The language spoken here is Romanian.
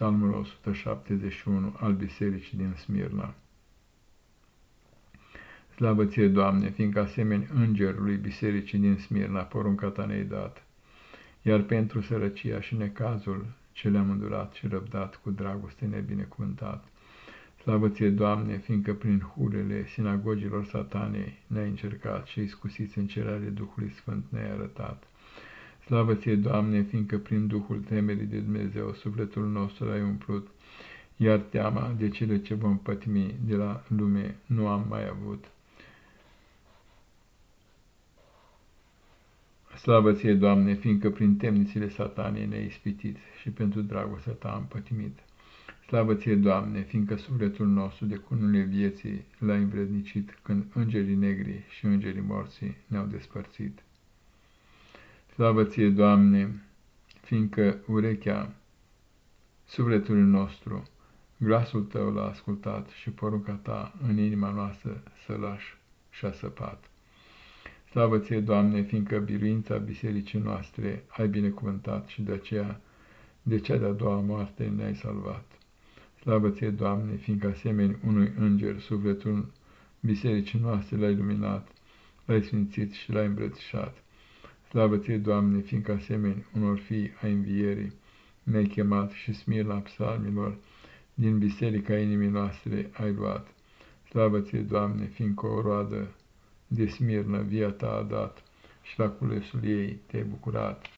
Psalmul 171 al Bisericii din Smirna. Slavă ție, Doamne, fiindcă asemeni îngerului Bisericii din Smirna porunca ta ne-ai dat, iar pentru sărăcia și necazul ce le-am îndurat și răbdat cu dragoste nebinecuvântat. Slavă ție, Doamne, fiindcă prin hulele sinagogilor satanei ne-ai încercat și iscusiți în cerere Duhului Sfânt ne-ai arătat. Slavă ție, Doamne, fiindcă prin Duhul temerii de Dumnezeu sufletul nostru ai umplut, iar teama de cele ce vom pătimi de la lume nu am mai avut. Slavă ție, Doamne, fiindcă prin temnițele satanei ne-ai ispitit și pentru dragostea ta am pătimit. Slavă ție, Doamne, fiindcă sufletul nostru de cunurile vieții l-ai învrednicit când îngerii negri și îngerii morții ne-au despărțit. Slavă ție, Doamne, fiindcă urechea sufletului nostru, glasul tău l-a ascultat și porunca ta în inima noastră să lași și-a săpat. Slavă ție, Doamne, fiindcă biruința bisericii noastre ai binecuvântat și de aceea de cea de-a doua moarte ne-ai salvat. Slavă ție, Doamne, fiindcă asemeni unui înger sufletul bisericii noastre l-ai luminat, l-ai sfințit și l-ai îmbrățișat. Slavă ție, Doamne, fiindcă asemeni unor fii a învierii, ne-ai chemat și smirna psalmilor din biserica inimii noastre ai luat. Slavă ție, Doamne, fiindcă o roadă de smirnă via ta a dat și la culesul ei te-ai bucurat.